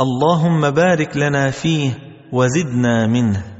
اللهم بارك لنا فيه وزدنا منه.